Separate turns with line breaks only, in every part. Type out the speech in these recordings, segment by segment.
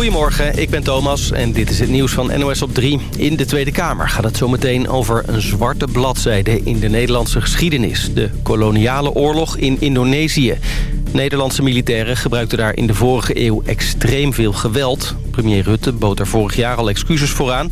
Goedemorgen, ik ben Thomas en dit is het nieuws van NOS op 3. In de Tweede Kamer gaat het zometeen over een zwarte bladzijde in de Nederlandse geschiedenis. De koloniale oorlog in Indonesië. Nederlandse militairen gebruikten daar in de vorige eeuw extreem veel geweld. Premier Rutte bood er vorig jaar al excuses voor aan.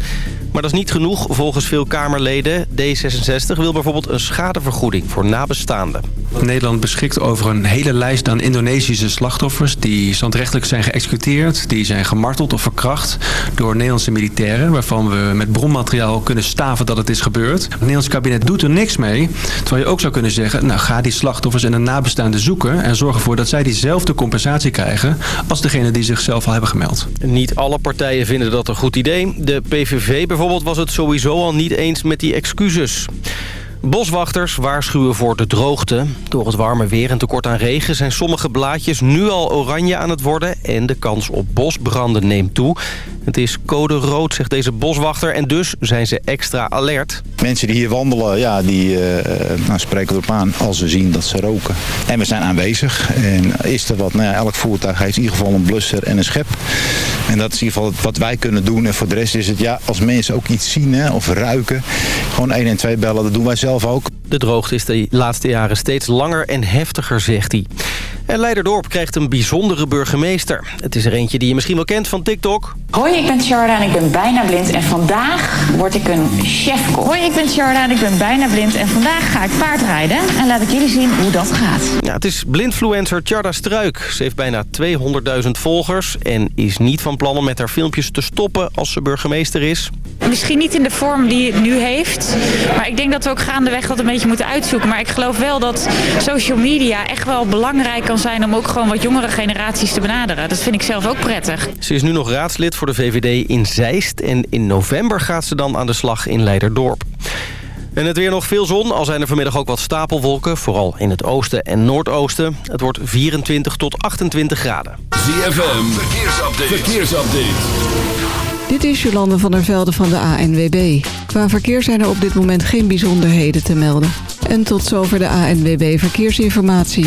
Maar dat is niet genoeg volgens veel Kamerleden. D66 wil bijvoorbeeld een schadevergoeding voor nabestaanden.
Nederland beschikt over een hele lijst aan Indonesische slachtoffers... die standrechtelijk zijn geëxecuteerd, die zijn gemarteld of verkracht... door Nederlandse militairen, waarvan we met bronmateriaal kunnen staven dat het is gebeurd. Het Nederlands kabinet doet er niks mee, terwijl je ook zou kunnen zeggen... nou, ga die slachtoffers en de nabestaanden zoeken... en zorg ervoor dat zij diezelfde compensatie krijgen... als degene die zichzelf al hebben gemeld.
Niet alle partijen vinden dat een goed idee. De PVV bijvoorbeeld was het sowieso al niet eens met die excuses. Boswachters waarschuwen voor de droogte. Door het warme weer en tekort aan regen zijn sommige blaadjes nu al oranje aan het worden... en de kans op bosbranden neemt toe. Het is code rood, zegt deze boswachter, en dus zijn ze extra alert.
Mensen die hier wandelen, ja, die uh, nou, spreken erop aan als ze zien dat ze roken. En we zijn aanwezig. En is er wat, nou ja, elk voertuig heeft in ieder geval een blusser en een schep. En dat is in ieder geval wat wij kunnen doen. En voor de rest is het, ja, als mensen ook iets zien hè, of ruiken, gewoon 1 en 2 bellen, dat doen wij zelf ook.
De droogte is de laatste jaren steeds langer en heftiger, zegt hij. En Leiderdorp krijgt een bijzondere burgemeester. Het is er eentje die je misschien wel kent van TikTok.
Hoi, ik ben Sharda en ik ben bijna blind. En vandaag word ik een chef. Hoi, ik ben Sharda en ik ben bijna blind. En vandaag ga ik paardrijden. En laat ik jullie zien hoe dat gaat.
Ja, het is blindfluencer Charda Struik. Ze heeft bijna 200.000 volgers. En is niet van plan om met haar filmpjes te stoppen als ze burgemeester is.
Misschien niet in de vorm die het nu heeft. Maar ik denk dat we ook gaandeweg dat een beetje moeten uitzoeken. Maar ik geloof wel dat social media echt wel belangrijk kan zijn... om ook gewoon wat jongere generaties te benaderen. Dat vind ik zelf ook prettig.
Ze is nu nog raadslid voor de VVD in Zeist. En in november gaat ze dan aan de slag in Leiderdorp. En het weer nog veel zon, al zijn er vanmiddag ook wat stapelwolken. Vooral in het oosten en noordoosten. Het wordt 24 tot 28 graden.
ZFM, verkeersupdate. verkeersupdate.
Dit is Jolande van der Velde van de ANWB. Qua verkeer zijn er op dit moment geen bijzonderheden te melden. En tot zover de ANWB Verkeersinformatie.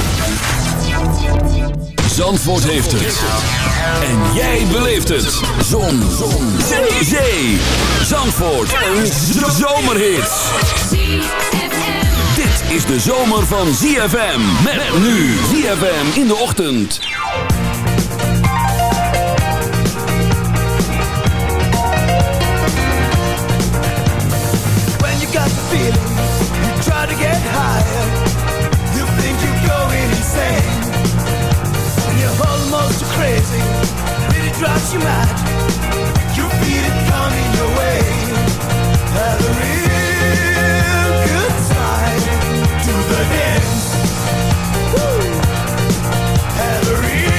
Zandvoort heeft het. En jij beleeft het. Zon. Zon. Zee. Zee. Zandvoort. Een zomerhit. Dit is de zomer van ZFM. Met nu ZFM in de ochtend.
When you got the feeling, you try to get higher. You think you're going insane. And you're crazy, really drives you mad. You feel it coming your way. Have a real good time to the dance. Woo. Have a real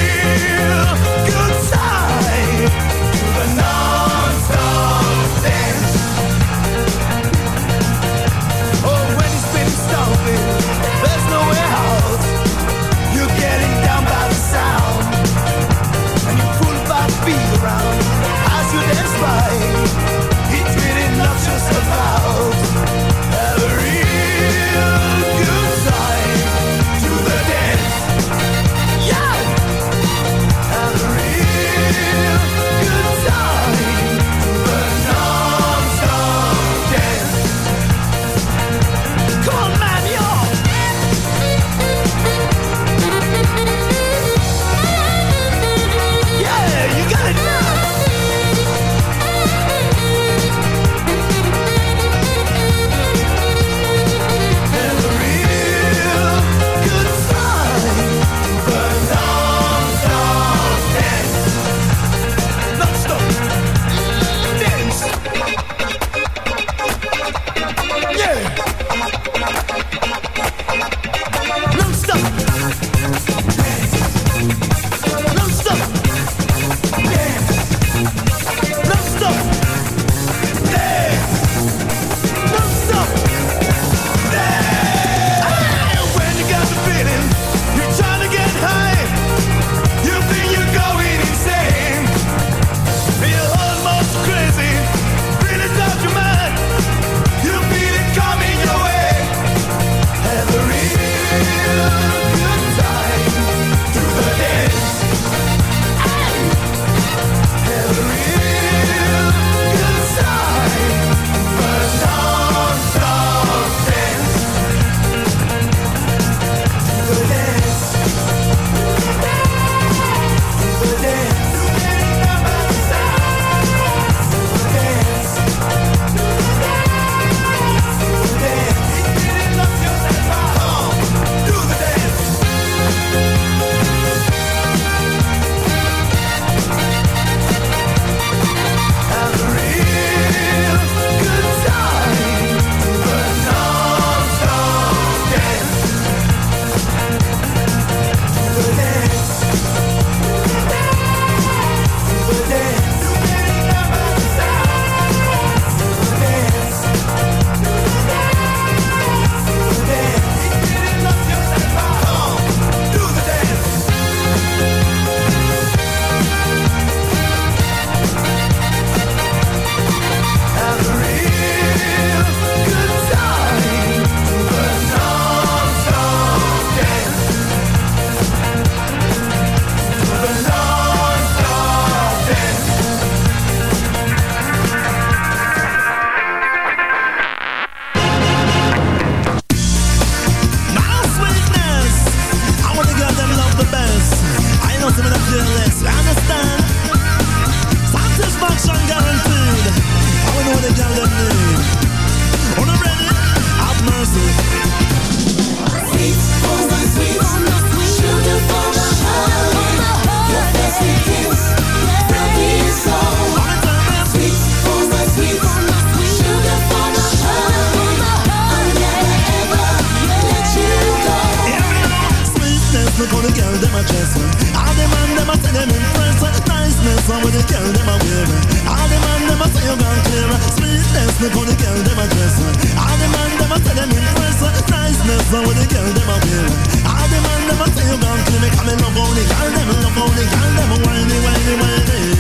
How the girl them a wear. All the man them a say you gone clear. Sweetness, look how the girl them a dress. All the man them a say them impress. Niceness, how the girl them a wear. All the man them a say you gone clear. Come and love how the girl them, love how the girl them whiny, whiny, whiny.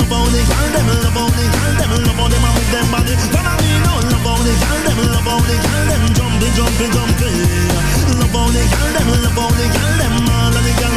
Love how the girl them, love how the girl them, love how them a move them body. Follow me now, love how the girl them, love how the girl them jumping, jumping, jumping. Love how the girl them, love how the girl them, all of the girl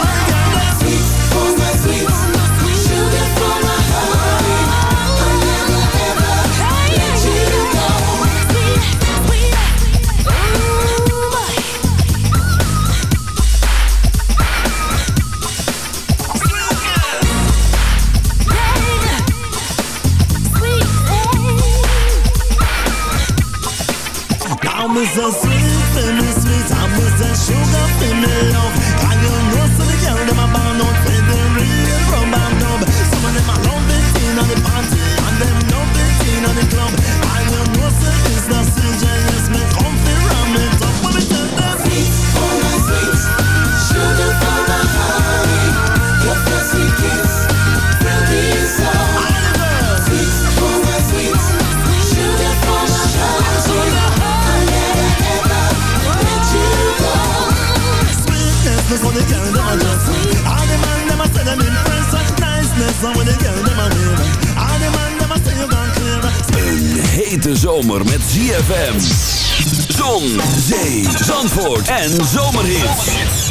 I'm so sweet, baby, sweet. I'm so sugar, baby, love. And you know, the girl them a born out for the real rum and dub. Some of them a love in on the party, and them love it in on the club. How the girl them a dress. All the man.
Een hete zomer met ZFM. Zon, zee, zandvoort en zomerhits.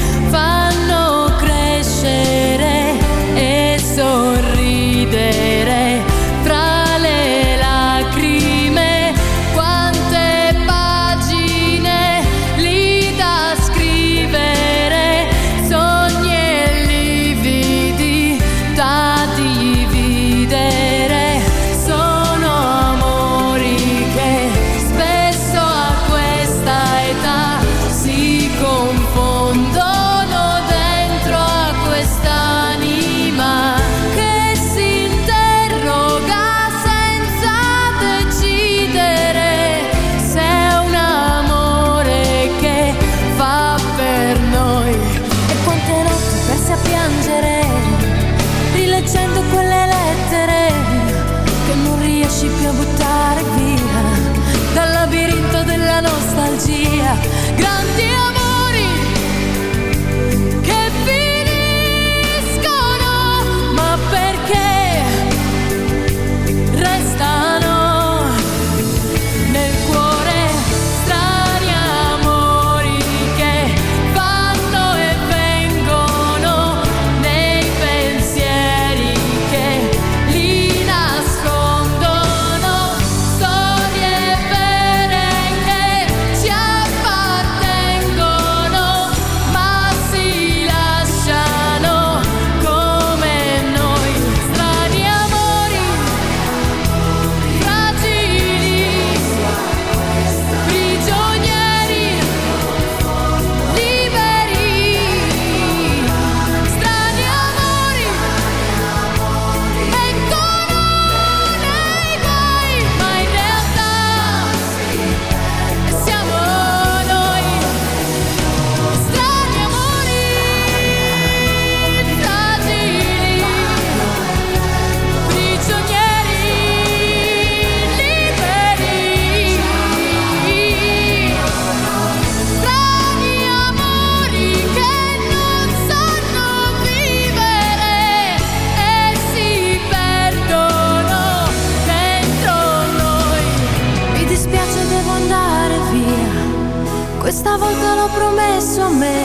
me,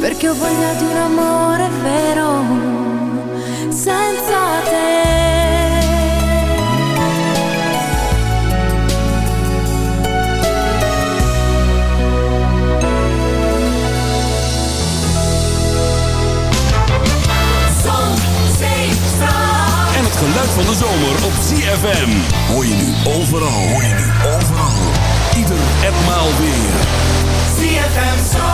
perché ho voglia di un amore vero, senza te.
geluid van de zomer op CFM Hoor je nu overal, hoor je nu overal. Ieder en maal weer. CFM Zomer.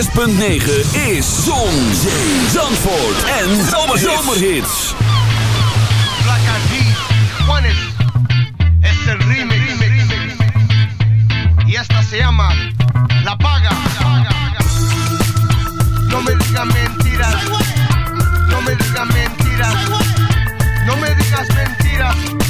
106.9 is Zon, Zee, Zandvoort en Zomerhits.
Black ID, Juanes, es el remix. Y esta se llama La Paga. No me digas mentiras. No me digas mentiras. No me digas mentiras.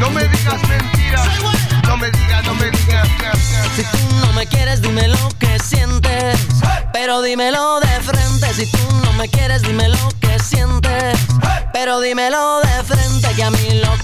No me digas mentiras. No me digas, no me digas.
Si tú no me quieres, dime lo que sientes. Pero dímelo de frente. Si tú no me quieres, dime lo que sientes. Pero dímelo de frente. Que a mí lo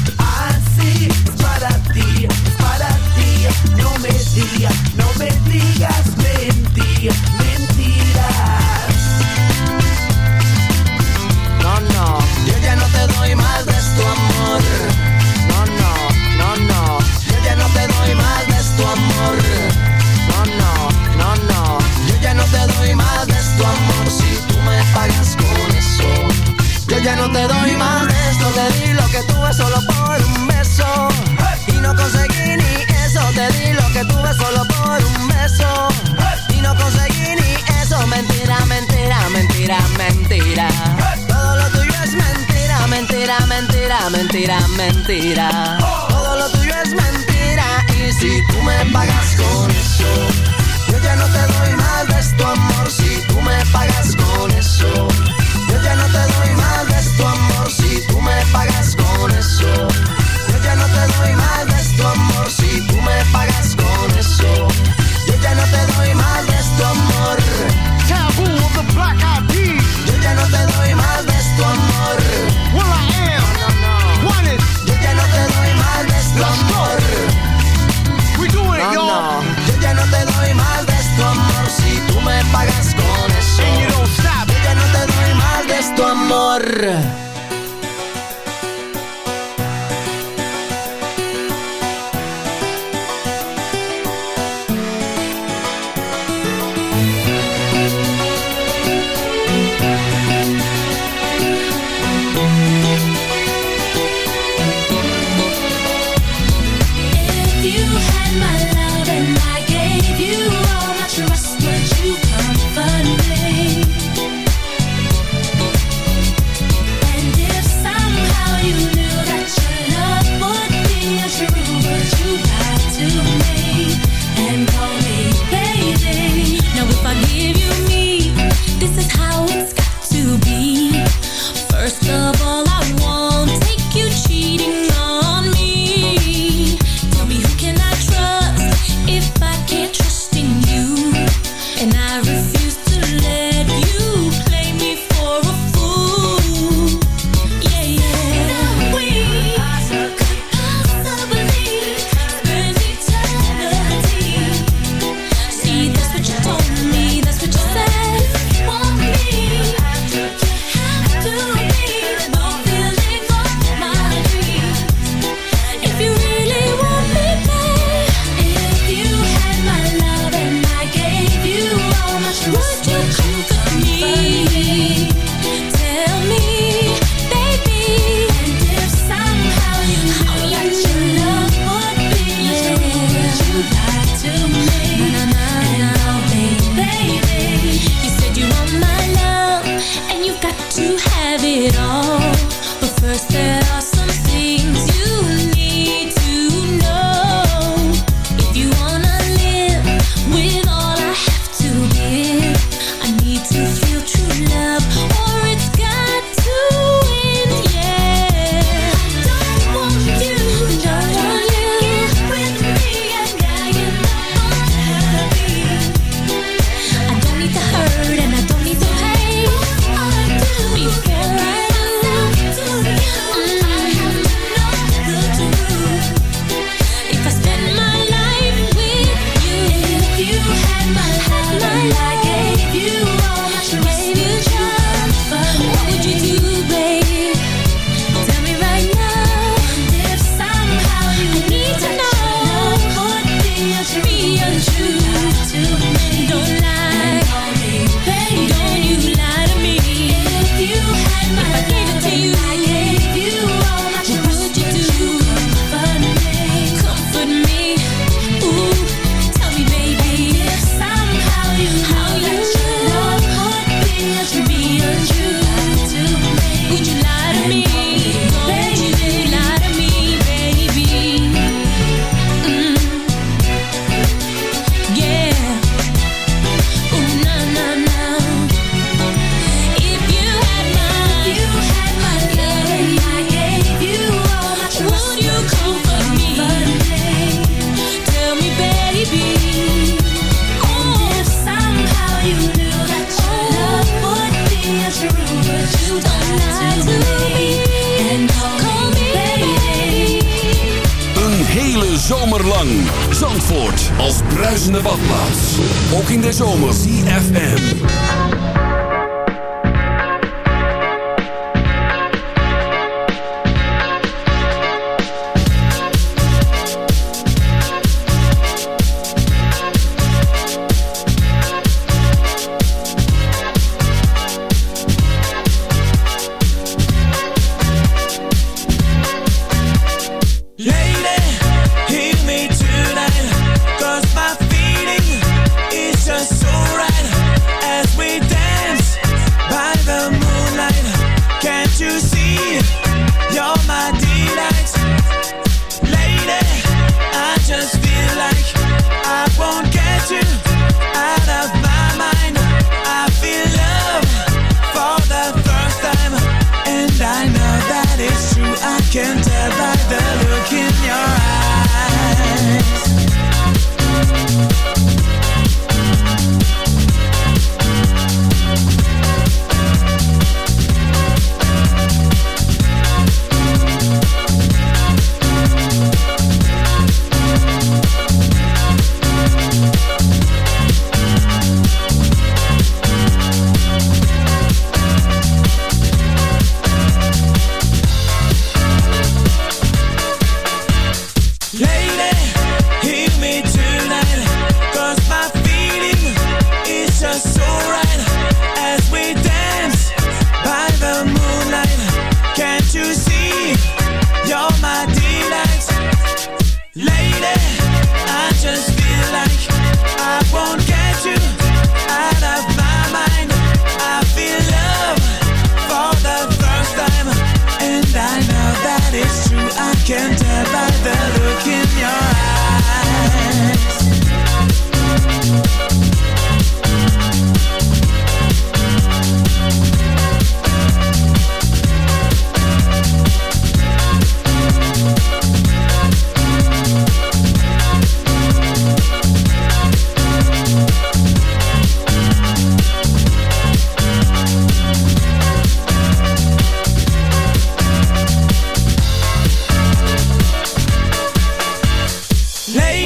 Así para ti.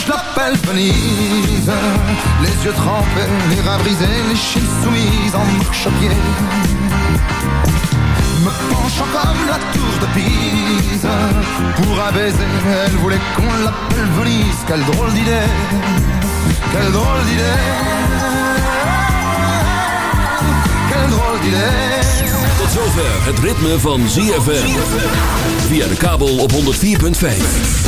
Je l'appelle Venise. Les yeux trempés, les reins brisés, les chines soumises en marche pied Me penchant comme la tour de Pise. Pour un baiser, elle voulait qu'on l'appelle Venise. Quelle drôle d'idée, quelle drôle d'idée. Quelle drôle d'idée.
Tot zover het ritme van ZFM. Via de kabel op 104.5.